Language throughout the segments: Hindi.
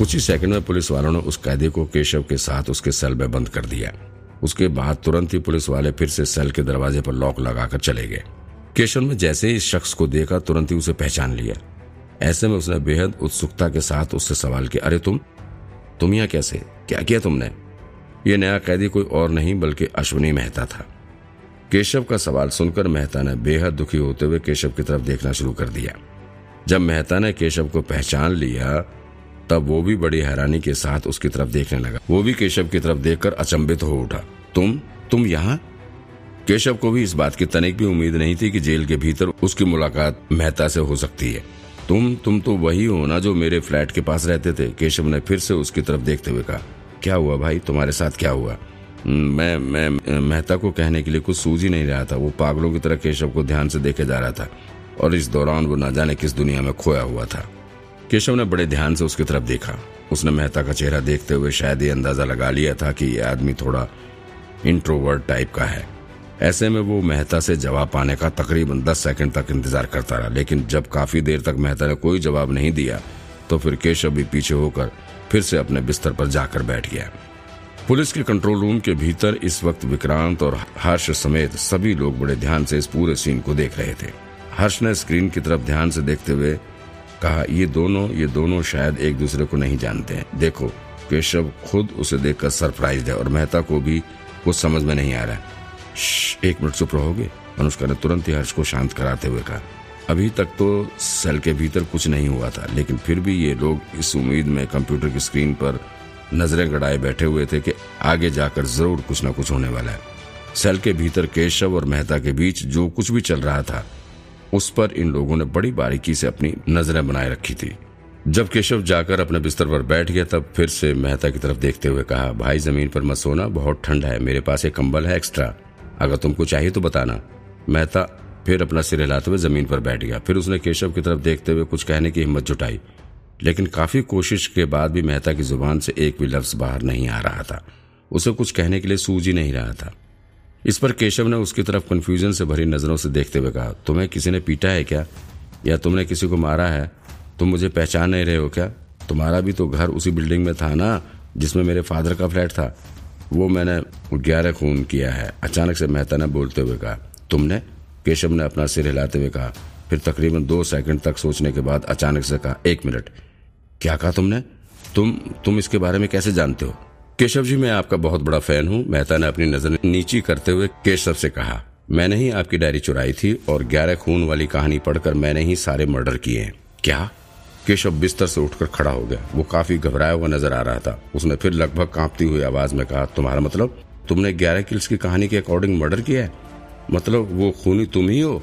कुछ ही सेकंड में पुलिस वालों ने उस कैदी को केशव के साथ उसके सेल में बंद कर दिया। उसके बाद तुरंत ही पुलिस वाले फिर से सेल के दरवाजे पर लॉक लगाकर चले गए। केशव ने जैसे ही इस शख्स को देखा, तुरंत ही उसे पहचान लिया। ऐसे में उसने बेहद उत्सुकता के साथ उससे सवाल किया, अरे तुम? तुम यहाँ कैसे? क्या किया तुमने? ये नया कैदी कोई और नहीं, बल्कि अश्विनी मेहता था। केशव का सवाल सुनकर मेहता ने बेहद दुखी होते हुए केशव की तरफ़ देखना शुरू कर दिया। जब मेहता ने केशव को पहचान लिया तब वो भी बड़ी हैरानी के साथ उसकी तरफ़ देखने लगा। वो भी केशव की तरफ़ देखकर अचंभित हो उठा। तुम? तुम यहाँ? केशव को भी इस बात की तनिक भी उम्मीद नहीं थी कि जेल के भीतर उसकी मुलाकात मेहता से हो सकती है। तुम तुम तो वही हो ना जो मेरे फ्लैट के पास रहते थे, केशव ने फिर से उसकी तरफ़ देखते हुए कहा। क्या हुआ भाई? तुम्हारे साथ क्या हुआ? मैं मैं, मेहता को कहने के लिए कुछ सूझ ही नहीं रहा था। वो पागलों की तरह केशव को ध्यान से देखे जा रहा था। और इस दौरान वो न जाने किस दुनिया में खोया हुआ था। केशव ने बड़े ध्यान से उसकी तरफ़ देखा। उसने मेहता का चेहरा देखते हुए शायद ये अंदाज़ा लगा लिया था कि ये आदमी थोड़ा इंट्रोवर्ट टाइप का है। ऐसे में वो मेहता से जवाब पाने का तकरीबन दस सेकंड तक इंतज़ार करता रहा, लेकिन जब काफ़ी देर तक मेहता ने कोई जवाब नहीं दिया तो फिर केशव भी पीछे होकर फिर से अपने बिस्तर पर जाकर बैठ गया। पुलिस के कंट्रोल रूम के भीतर इस वक्त विक्रांत और हर्ष समेत सभी लोग बड़े ध्यान से इस पूरे सीन को देख रहे थे। हर्ष ने स्क्रीन की तरफ़ ध्यान से देखते हुए कहा, ये दोनों ये दोनों शायद एक दूसरे को नहीं जानते हैं। देखो, केशव खुद उसे देखकर सरप्राइज़ है और मेहता को भी कुछ समझ में नहीं आ रहा एक मिनट चुप रहोगे? अनुष्का ने तुरंत ही हर्ष को शांत कराते हुए कहा, अभी तक तो सेल के भीतर कुछ नहीं हुआ था, लेकिन फिर भी ये लोग इस उम्मीद में कंप्यूटर की स्क्रीन पर नज़रें गड़ाए बैठे हुए थे कि आगे जाकर ज़रूर कुछ न कुछ होने वाला है। सेल के भीतर केशव और मेहता के बीच जो कुछ भी चल रहा था उस पर इन लोगों ने बड़ी बारीकी से अपनी नज़रें बनाए रखी थी। जब केशव जाकर अपने बिस्तर पर बैठ गया, तब फिर से मेहता की तरफ़ देखते हुए कहा, भाई, ज़मीन पर मत सोना, बहुत ठंड है, मेरे पास एक कंबल है एक्स्ट्रा अगर तुमको चाहिए तो बताना। मेहता फिर अपना सिर हिलाते हुए ज़मीन पर बैठ गया। फिर उसने केशव की तरफ़ देखते हुए कुछ कहने की हिम्मत जुटाई। लेकिन काफ़ी कोशिश के बाद भी मेहता की ज़ुबान से एक भी लफ्ज बाहर नहीं आ रहा था। उसे कुछ कहने के लिए सूझ ही नहीं रहा था। इस पर केशव ने उसकी तरफ़ कंफ्यूजन से भरी नज़रों से देखते हुए कहा, तुम्हें किसी ने पीटा है क्या? या तुमने किसी को मारा है? तुम मुझे पहचान नहीं रहे हो क्या? तुम्हारा भी तो घर उसी बिल्डिंग में था ना, जिसमें मेरे फादर का फ्लैट था? वो मैंने ग्यारह खून किया है। अचानक से मेहता ने बोलते हुए कहा, तुमने? केशव ने अपना सिर हिलाते हुए कहा, फिर तकरीबन दो सेकंड तक सोचने के बाद अचानक से कहा, एक मिनट, क्या कहा तुमने? तुम तुम इसके बारे में कैसे जानते हो? केशव जी, मैं आपका बहुत बड़ा फ़ैन हूँ। मेहता ने अपनी नज़र नीची करते हुए केशव से कहा मैंने ही आपकी डायरी चुराई थी और ग्यारह खून वाली कहानी पढ़कर मैंने ही सारे मर्डर किए क्या? केशव बिस्तर से उठकर खड़ा हो गया। वो काफ़ी घबराया हुआ नज़र आ रहा था। उसने फिर लगभग कांपती हुई आवाज़ में कहा, तुम्हारा मतलब? तुमने ग्यारह किल्स की कहानी के अकॉर्डिंग मर्डर किया है? मतलब वो खूनी तुम ही हो?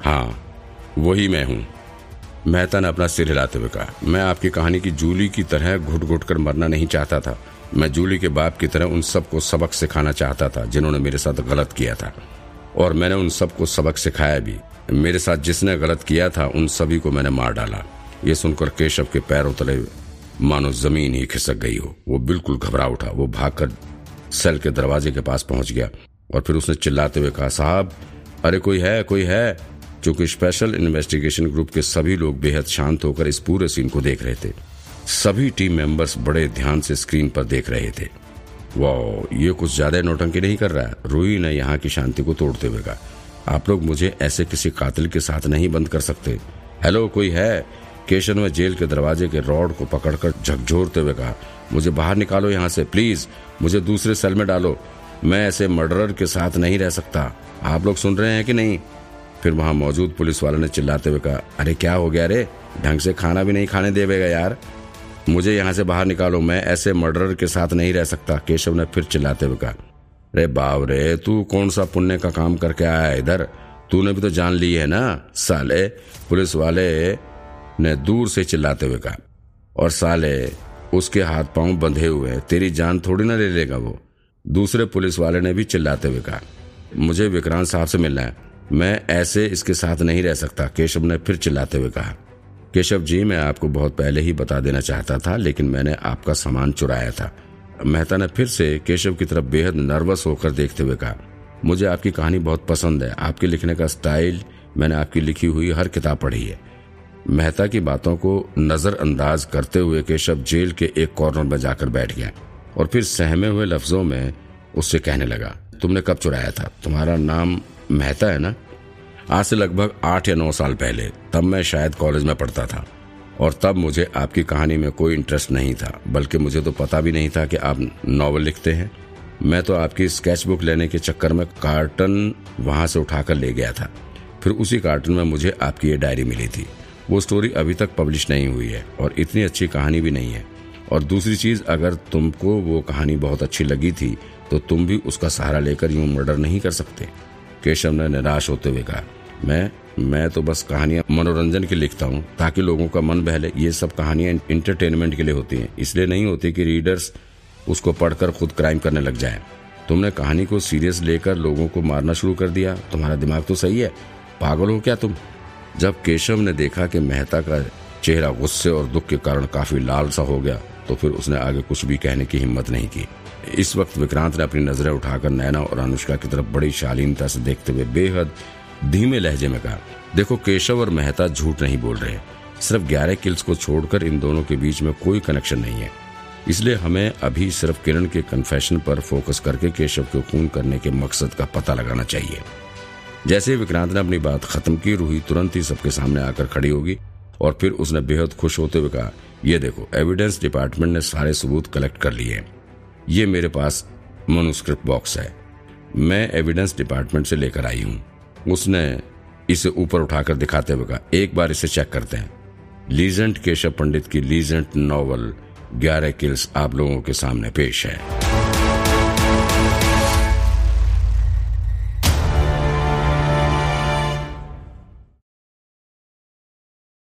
हाँ वही मैं हूँ। मेहता ने अपना सिर हिलाते हुए कहा, मैं आपकी कहानी की जूली की तरह घुट घुट कर मरना नहीं चाहता था। मैं जूली के बाप की तरह उन सबको सबक सिखाना चाहता था, जिन्होंने मेरे साथ गलत किया था। और मैंने उन सबको सबक सिखाया भी। मेरे साथ जिसने गलत किया था, उन सभी को मैंने मार डाला। ये सुनकर केशव के पैरों तले मानो ज़मीन ही खिसक गई हो। वो बिल्कुल घबरा उठा। वो भागकर सेल के दरवाजे के पास पहुँच गया और फिर उसने चिल्लाते हुए कहा, साहब, अरे कोई है कोई है? क्योंकि स्पेशल इन्वेस्टिगेशन ग्रुप के सभी लोग बेहद शांत होकर इस पूरे सीन को देख रहे थे। सभी टीम मेंबर्स बड़े ध्यान से स्क्रीन पर देख रहे थे। वाह ये कुछ ज़्यादा नोटंकी नहीं कर रहा रूही ने यहाँ की शांति को तोड़ते हुए कहा, आप लोग मुझे ऐसे किसी कातिल के साथ नहीं बंद कर सकते। हेलो कोई है? केशव ने जेल के दरवाजे के रॉड को पकड़कर झकझोरते हुए कहा, मुझे बाहर निकालो यहाँ से प्लीज़ मुझे दूसरे सेल में डालो। मैं ऐसे मर्डरर के साथ नहीं रह सकता। आप लोग सुन रहे हैं कि नहीं? फिर वहाँ मौजूद पुलिस वाले ने चिल्लाते हुए कहा, अरे, क्या हो गया रे? ढंग से खाना भी नहीं खाने देवेगा यार। मुझे यहाँ से बाहर निकालो, मैं ऐसे मर्डरर के साथ नहीं रह सकता, केशव ने फिर चिल्लाते हुए कहा। रे बाव रे, तू कौन सा पुण्य का काम करके आया इधर? तूने भी तो जान ली है ना, साले? पुलिस वाले ने दूर से चिल्लाते हुए कहा। और साले, उसके हाथ पाँव बंधे हुए हैं, तेरी जान थोड़ी ना ले लेगा वो। दूसरे पुलिस वाले ने भी चिल्लाते हुए कहा। मुझे विक्रांत साहब से मिलना है, मैं ऐसे इसके साथ नहीं रह सकता, केशव ने फिर चिल्लाते हुए कहा। केशव जी, मैं आपको बहुत पहले ही बता देना चाहता था, लेकिन मैंने आपका सामान चुराया था। मेहता ने फिर से केशव की तरफ़ बेहद नर्वस होकर देखते हुए कहा, मुझे आपकी कहानी बहुत पसंद है। आपके लिखने का स्टाइल, मैंने आपकी लिखी हुई हर किताब पढ़ी है। मेहता की बातों को नजरअंदाज करते हुए केशव जेल के एक कॉर्नर में जाकर बैठ गया और फिर सहमे हुए लफ्जों में उससे कहने लगा, तुमने कब चुराया था? तुम्हारा नाम मेहता है ना? आज से लगभग आठ या नौ साल पहले, तब मैं शायद कॉलेज में पढ़ता था। और तब मुझे आपकी कहानी में कोई इंटरेस्ट नहीं था, बल्कि मुझे तो पता भी नहीं था कि आप नॉवल लिखते हैं। मैं तो आपकी स्केच बुक लेने के चक्कर में कार्टन वहाँ से उठाकर ले गया था। फिर उसी कार्टन में मुझे आपकी ये डायरी मिली थी। वो स्टोरी अभी तक पब्लिश नहीं हुई है और इतनी अच्छी कहानी भी नहीं है। और दूसरी चीज़, अगर तुमको वो कहानी बहुत अच्छी लगी थी तो तुम भी उसका सहारा लेकर यूँ मर्डर नहीं कर सकते। केशव ने निराश होते हुए कहा मैं मैं तो बस कहानियाँ मनोरंजन के लिखता हूँ, ताकि लोगों का मन बहले। ये सब कहानियाँ इंटरटेनमेंट के लिए होती हैं। इसलिए नहीं होती कि रीडर्स उसको पढ़कर खुद क्राइम करने लग जाए। तुमने कहानी को सीरियस लेकर लोगों को मारना शुरू कर दिया। तुम्हारा दिमाग तो सही है। पागल हो क्या तुम? जब केशव ने देखा कि मेहता का चेहरा गुस्से और दुख के कारण काफ़ी लाल सा हो गया तो फिर उसने आगे कुछ भी कहने की हिम्मत नहीं की। इस वक्त विक्रांत ने अपनी नज़रें उठाकर नैना और अनुष्का की तरफ़ बड़ी शालीनता से देखते हुए बेहद धीमे लहजे में कहा, देखो, केशव और मेहता झूठ नहीं बोल रहे। सिर्फ़ ग्यारह किल्स को छोड़कर इन दोनों के बीच में कोई कनेक्शन नहीं है। इसलिए हमें अभी सिर्फ़ किरण के कन्फेशन पर फोकस करके केशव को खून करने के मकसद का पता लगाना चाहिए। जैसे विक्रांत ने अपनी बात खत्म की, रूही तुरंत ही सबके सामने आकर खड़ी होगी और फिर उसने बेहद खुश होते हुए कहा, ये देखो एविडेंस डिपार्टमेंट ने सारे सबूत कलेक्ट कर लिए ये मेरे पास मनुस्क्रिप्ट बॉक्स है। मैं एविडेंस डिपार्टमेंट से लेकर आई हूँ। उसने इसे ऊपर उठाकर दिखाते हुए कहा, एक बार इसे चेक करते हैं. लीजेंट केशव पंडित की लीजेंट नॉवल ग्यारह किल्स आप लोगों के सामने पेश है।